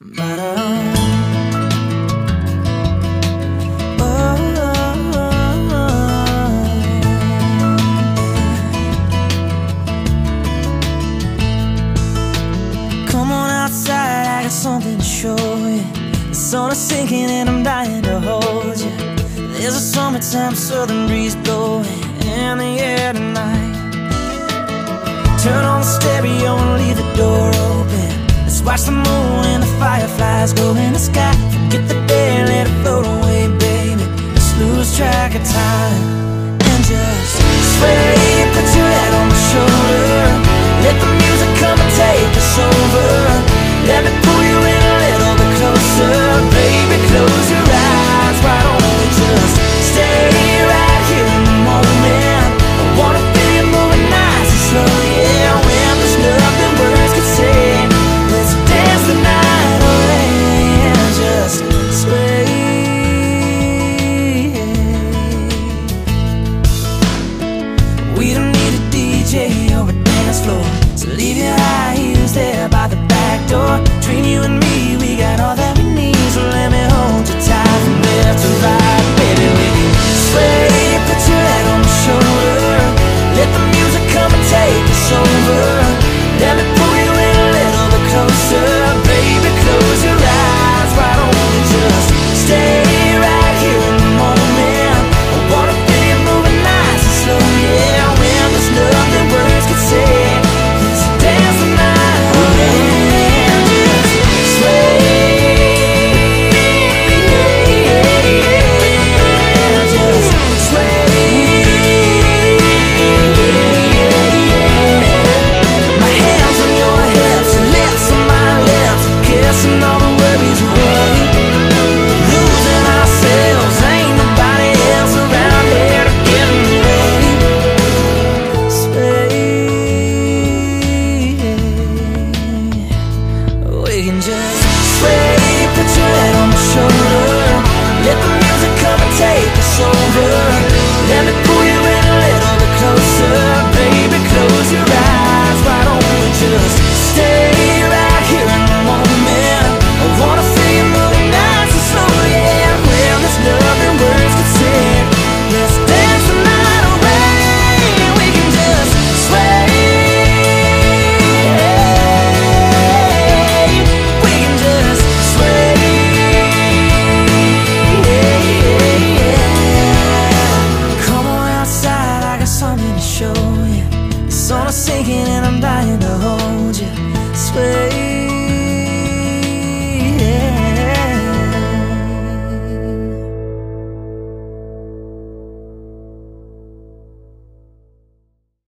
come on outside something to show you. The sun is sinking and I'm dying to hold you. There's a summertime southern breeze blowing in the air tonight. Turn on the stereo and leave the door open. Just watch the moon and the fireflies go in the sky. Forget the day, let it float away, baby. Let's lose track of time And just sway, put your head on my shoulder. show.